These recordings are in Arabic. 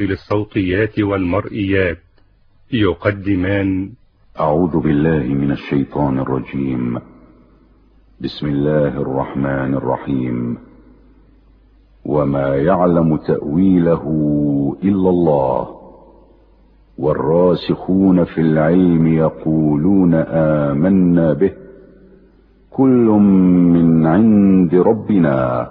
للصوتيات والمرئيات. يقدمان. أعوذ بالله من الشيطان الرجيم. بسم الله الرحمن الرحيم. وما يعلم تأويله إلا الله. والراسخون في العلم يقولون آمنا به. كل من عند ربنا.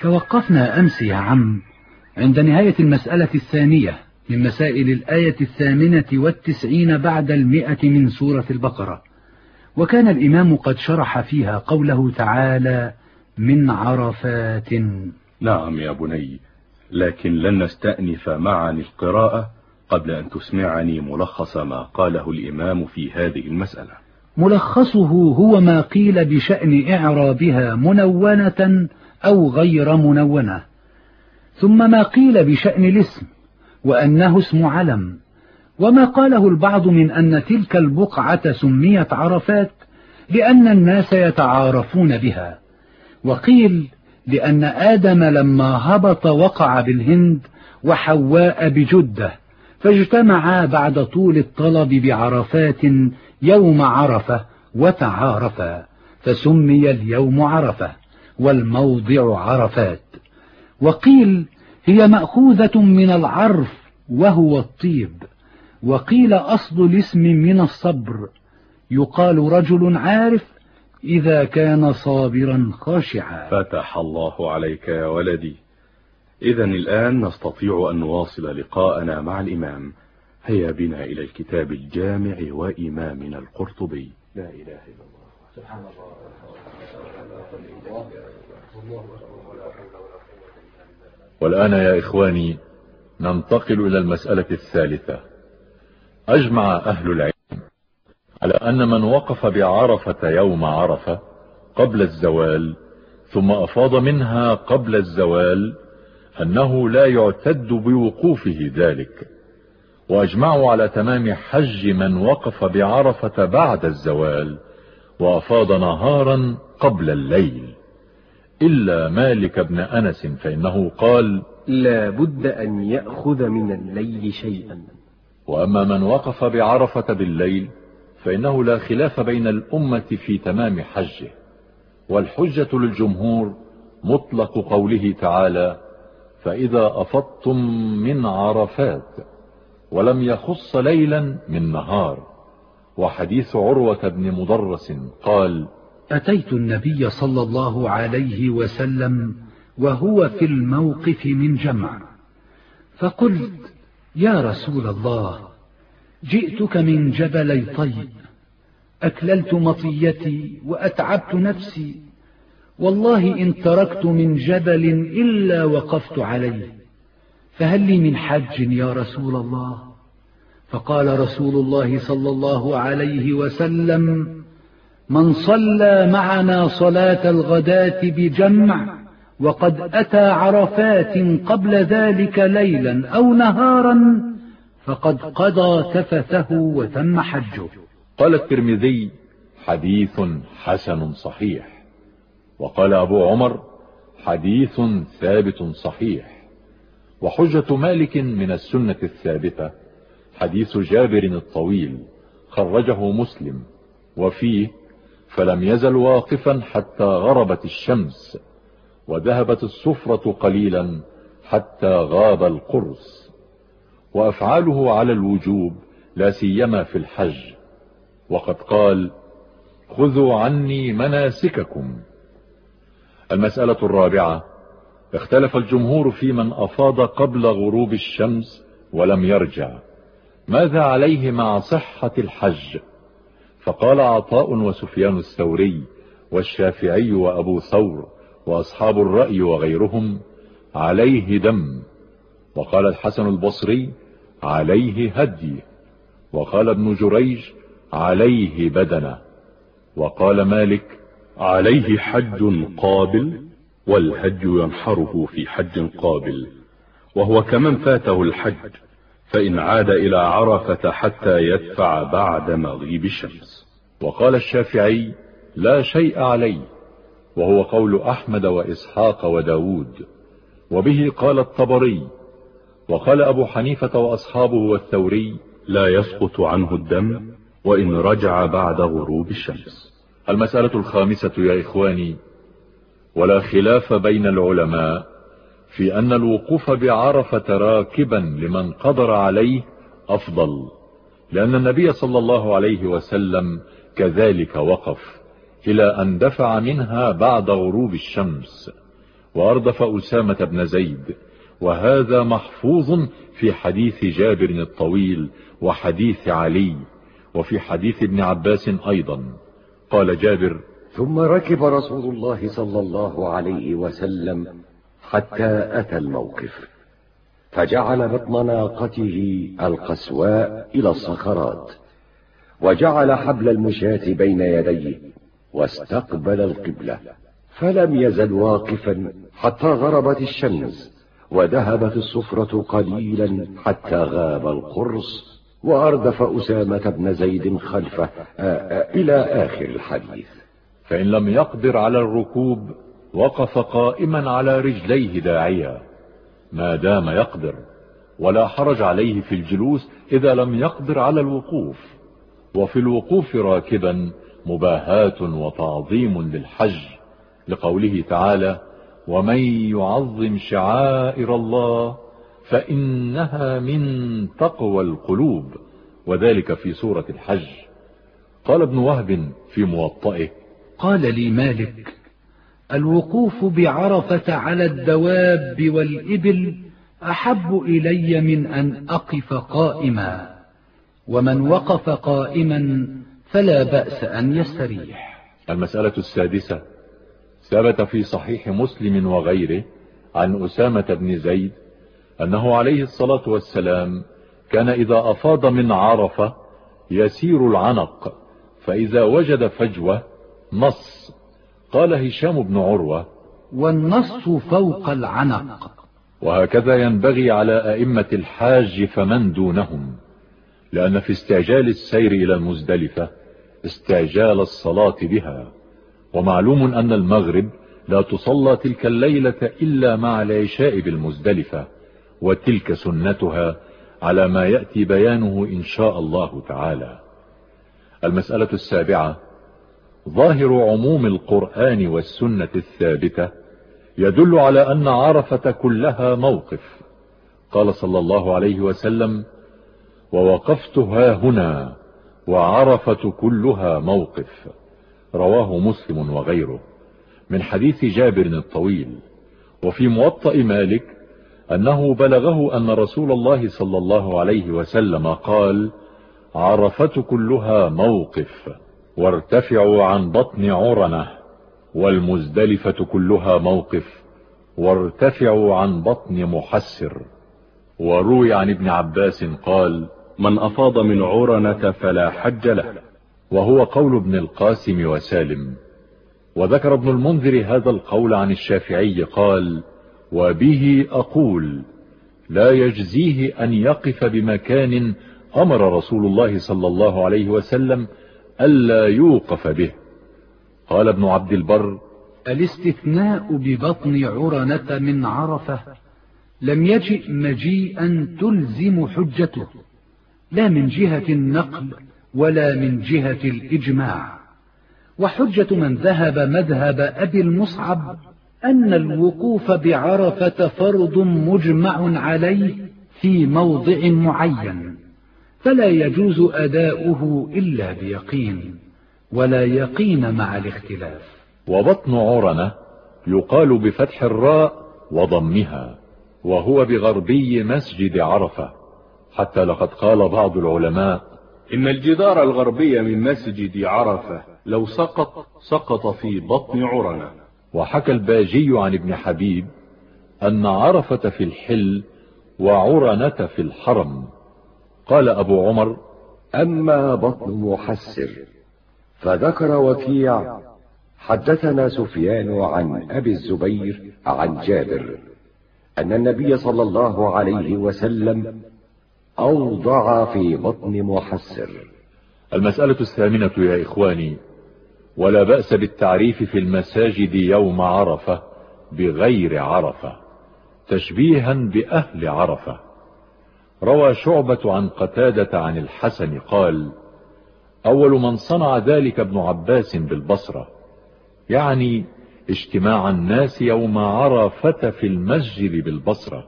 توقفنا أمس يا عم عند نهاية المسألة الثانية من مسائل الآية الثامنة والتسعين بعد المئة من سورة البقرة. وكان الإمام قد شرح فيها قوله تعالى من عرفات. نعم يا بني لكن لن نستأنف معا القراءة قبل أن تسمعني ملخص ما قاله الإمام في هذه المسألة. ملخصه هو ما قيل بشأن إعرابها منونة أو غير منونة. ثم ما قيل بشأن الاسم وأنه اسم علم. وما قاله البعض من أن تلك البقعة سميت عرفات لأن الناس يتعارفون بها. وقيل لأن آدم لما هبط وقع بالهند وحواء بجدة فاجتمعا بعد طول الطلب بعرفات يوم عرفة وتعارفا فسمي اليوم عرفة. والموضع عرفات. وقيل هي مأخوذة من العرف وهو الطيب. وقيل أصل الاسم من الصبر. يقال رجل عارف إذا كان صابرا خاشعا. فتح الله عليك يا ولدي. إذا الآن نستطيع أن نواصل لقاءنا مع الإمام. هيا بنا إلى الكتاب الجامع وإمامنا القرطبي. لا إله إلا الله. سبحان الله والآن يا إخواني ننتقل إلى المسألة الثالثة. أجمع أهل العلم على أن من وقف بعرفة يوم عرفة قبل الزوال ثم أفاض منها قبل الزوال أنه لا يعتد بوقوفه ذلك. وأجمعوا على تمام حج من وقف بعرفة بعد الزوال وأفاض نهارا قبل الليل. إلا مالك بن أنس فإنه قال لا بد أن يأخذ من الليل شيئا. وأما من وقف بعرفة بالليل فإنه لا خلاف بين الأمة في تمام حجه. والحجة للجمهور مطلق قوله تعالى فإذا أفضتم من عرفات ولم يخص ليلا من نهار. وحديث عروة بن مدرس قال أتيت النبي صلى الله عليه وسلم وهو في الموقف من جمع فقلت يا رسول الله جئتك من جبلي طيب أكللت مطيتي وأتعبت نفسي والله إن تركت من جبل إلا وقفت عليه فهل لي من حج يا رسول الله؟ فقال رسول الله صلى الله عليه وسلم من صلى معنا صلاة الغداة بجمع وقد أتى عرفات قبل ذلك ليلا أو نهارا فقد قضى تفثه وتم حجه. قال الترمذي حديث حسن صحيح. وقال أبو عمر حديث ثابت صحيح. وحجة مالك من السنة الثابتة حديث جابر الطويل خرجه مسلم وفيه فلم يزل واقفا حتى غربت الشمس وذهبت السفرة قليلا حتى غاب القرص وأفعاله على الوجوب لا سيما في الحج وقد قال خذوا عني مناسككم. المسألة الرابعة اختلف الجمهور في من أفاض قبل غروب الشمس ولم يرجع. ماذا عليه مع صحة الحج؟ فقال عطاء وسفيان الثوري والشافعي وأبو ثور وأصحاب الرأي وغيرهم عليه دم. وقال الحسن البصري عليه هدي. وقال ابن جريج عليه بدنة. وقال مالك عليه حج قابل والهج ينحره في حج قابل وهو كمن فاته الحج. فإن عاد إلى عرفة حتى يدفع بعد مغيب الشمس. وقال الشافعي لا شيء عليه وهو قول أحمد وإسحاق وداود. وبه قال الطبري وقال أبو حنيفة وأصحابه والثوري لا يسقط عنه الدم وإن رجع بعد غروب الشمس. المسألة الخامسة يا إخواني ولا خلاف بين العلماء في أن الوقوف بعرفة راكبا لمن قدر عليه أفضل لأن النبي صلى الله عليه وسلم كذلك وقف إلى أن دفع منها بعد غروب الشمس وأردف أسامة بن زيد وهذا محفوظ في حديث جابر الطويل وحديث علي وفي حديث ابن عباس أيضا. قال جابر ثم ركب رسول الله صلى الله عليه وسلم حتى أتى الموقف فجعل بطن ناقته القسواء إلى الصخرات وجعل حبل المشاة بين يديه واستقبل القبلة فلم يزل واقفا حتى غربت الشمس وذهبت الصفرة قليلا حتى غاب القرص وأردف أسامة بن زيد خلفه إلى آخر الحديث. فإن لم يقدر على الركوب وقف قائما على رجليه داعيا. ما دام يقدر ولا حرج عليه في الجلوس إذا لم يقدر على الوقوف. وفي الوقوف راكبا مباهاة وتعظيم للحج. لقوله تعالى ومن يعظم شعائر الله فإنها من تقوى القلوب وذلك في سورة الحج. قال ابن وهب في موطئه قال لي مالك الوقوف بعرفة على الدواب والإبل أحب إلي من أن أقف قائما ومن وقف قائما فلا بأس أن يستريح. المسألة السادسة ثبت في صحيح مسلم وغيره عن أسامة بن زيد أنه عليه الصلاة والسلام كان إذا أفاض من عرفة يسير العنق فإذا وجد فجوة نص قال هشام بن عروة والنص فوق العنق. وهكذا ينبغي على أئمة الحاج فمن دونهم لأن في استعجال السير إلى المزدلفة استعجال الصلاة بها. ومعلوم أن المغرب لا تصلى تلك الليلة إلا مع العشاء بالمزدلفة وتلك سنتها على ما يأتي بيانه إن شاء الله تعالى. المسألة السابعة ظاهر عموم القرآن والسنة الثابتة يدل على أن عرفة كلها موقف. قال صلى الله عليه وسلم ووقفت ها هنا وعرفة كلها موقف. رواه مسلم وغيره. من حديث جابر الطويل. وفي موطأ مالك أنه بلغه أن رسول الله صلى الله عليه وسلم قال عرفة كلها موقف. وارتفعوا عن بطن عرنة والمزدلفة كلها موقف وارتفعوا عن بطن محسر. وروي عن ابن عباس قال من أفاض من عرنة فلا حج له. وهو قول ابن القاسم وسالم. وذكر ابن المنذر هذا القول عن الشافعي قال وبه أقول لا يجزيه أن يقف بمكان أمر رسول الله صلى الله عليه وسلم ألا يوقف به. قال ابن عبد البر الاستثناء ببطن عرنة من عرفة لم يجئ مجيئا تلزم حجته لا من جهة النقل ولا من جهة الإجماع. وحجة من ذهب مذهب أبي المصعب أن الوقوف بعرفة فرض مجمع عليه في موضع معين. فلا يجوز أداؤه إلا بيقين ولا يقين مع الاختلاف. وبطن عرنة يقال بفتح الراء وضمها وهو بغربي مسجد عرفة. حتى لقد قال بعض العلماء إن الجدار الغربي من مسجد عرفة لو سقط سقط في بطن عرنة. وحكى الباجي عن ابن حبيب أن عرفة في الحل وعرنة في الحرم. قال أبو عمر أما بطن محسر. فذكر وكيع حدثنا سفيان عن أبي الزبير عن جابر أن النبي صلى الله عليه وسلم أوضع في بطن محسر. المسألة الثامنة يا إخواني ولا بأس بالتعريف في المساجد يوم عرفة بغير عرفة تشبيها بأهل عرفة. روى شعبة عن قتادة عن الحسن قال أول من صنع ذلك ابن عباس بالبصرة. يعني اجتماع الناس يوم عرفة في المسجد بالبصرة.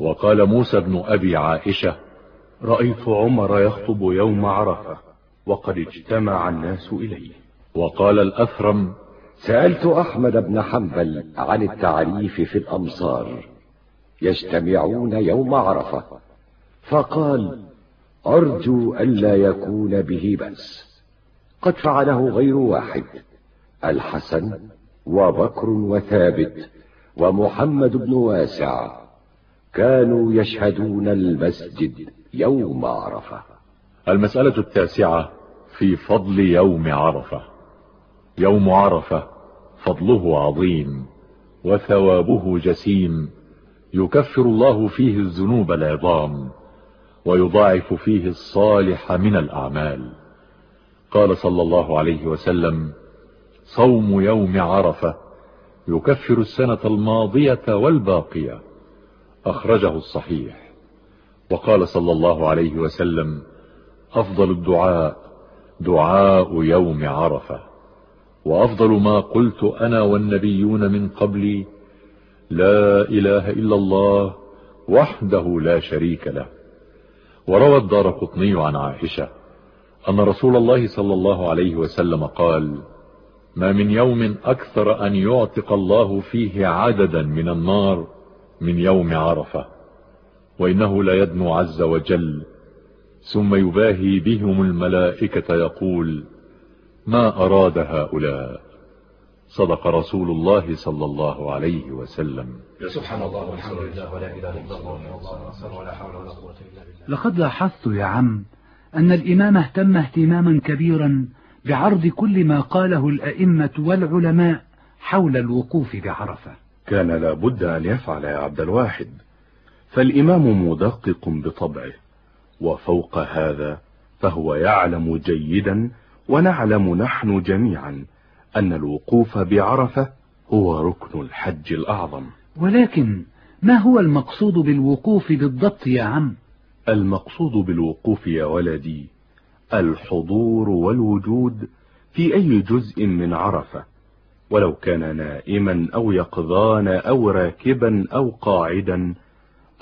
وقال موسى بن أبي عائشة رأيت عمر يخطب يوم عرفة وقد اجتمع الناس إليه. وقال الأثرم سألت أحمد بن حنبل عن التعريف في الأمصار. يجتمعون يوم عرفة. فقال أرجو ألا يكون به بأس. قد فعله غير واحد الحسن وبكر وثابت ومحمد بن واسع كانوا يشهدون المسجد يوم عرفة. المسألة التاسعة في فضل يوم عرفة. يوم عرفة فضله عظيم وثوابه جسيم يكفر الله فيه الذنوب العظام. ويضاعف فيه الصالح من الأعمال. قال صلى الله عليه وسلم صوم يوم عرفة يكفر السنة الماضية والباقية. أخرجه الصحيح. وقال صلى الله عليه وسلم أفضل الدعاء دعاء يوم عرفة. وأفضل ما قلت أنا والنبيون من قبلي لا إله إلا الله وحده لا شريك له. وروى الدار قطني عن عائشة أن رسول الله صلى الله عليه وسلم قال ما من يوم أكثر أن يعتق الله فيه عددا من النار من يوم عرفة وإنه لا يدنو عز وجل. ثم يباهي بهم الملائكة يقول ما أراد هؤلاء؟ صدق رسول الله صلى الله عليه وسلم. سبحان الله والحمد لله ولا إله إلا الله ولا حول ولا قوة إلا بالله. لقد لاحظت يا عم أن الإمام اهتم اهتماما كبيرا بعرض كل ما قاله الأئمة والعلماء حول الوقوف بعرفة. كان لابد أن يفعل يا عبد الواحد. فالإمام مدقق بطبعه وفوق هذا فهو يعلم جيدا ونعلم نحن جميعا. أن الوقوف بعرفة هو ركن الحج الأعظم. ولكن ما هو المقصود بالوقوف بالضبط يا عم؟ المقصود بالوقوف يا ولدي الحضور والوجود في أي جزء من عرفة ولو كان نائما أو يقظان أو راكبا أو قاعدا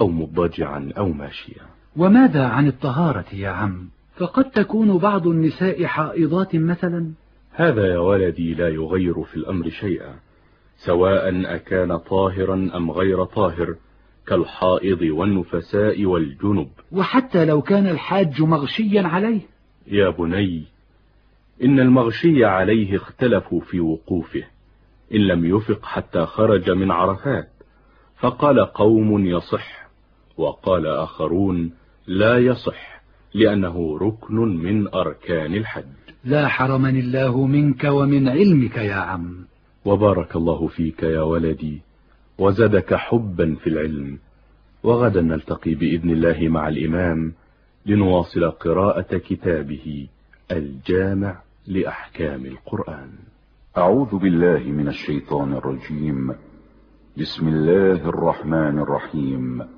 أو مضجعا أو ماشيا. وماذا عن الطهارة يا عم؟ فقد تكون بعض النساء حائضات مثلا؟ هذا يا ولدي لا يغير في الأمر شيئا سواء أكان طاهرا أم غير طاهر كالحائض والنفساء والجنب. وحتى لو كان الحاج مغشيا عليه. يا بني إن المغشي عليه اختلفوا في وقوفه إن لم يفق حتى خرج من عرفات. فقال قوم يصح وقال آخرون لا يصح لأنه ركن من أركان الحج. لا حرمني الله منك ومن علمك يا عم. وبارك الله فيك يا ولدي وزدك حبا في العلم. وغدا نلتقي بإذن الله مع الإمام لنواصل قراءة كتابه الجامع لأحكام القرآن. أعوذ بالله من الشيطان الرجيم. بسم الله الرحمن الرحيم.